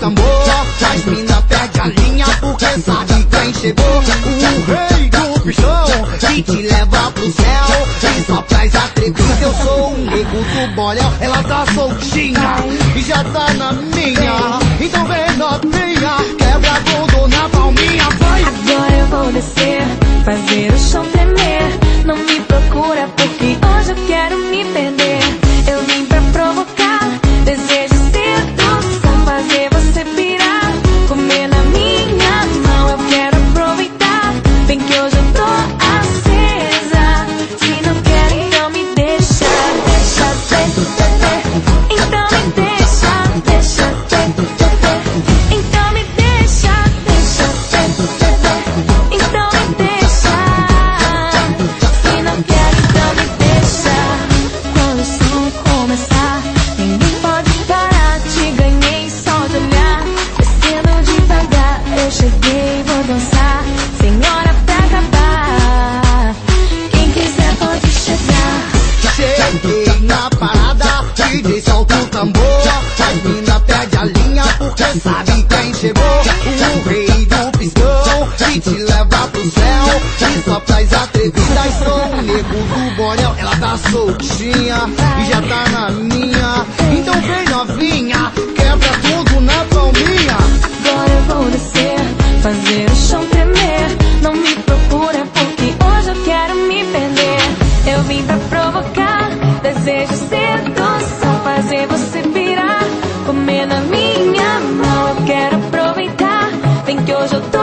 tambor. As mina perde a linha porque sabe quem chegou. O rei do pistão que te leva pro céu. E só faz atrevido, eu sou um nego do. Ela tá soltinha e já tá na minha. Então vem novinha, quebra tudo bem que sabe quem chegou. O rei do pistão que te leva pro céu. E só faz atrevidas, sou o nego do bolhão. Ela tá soltinha e já tá na minha. Então vem novinha, quebra tudo yo todo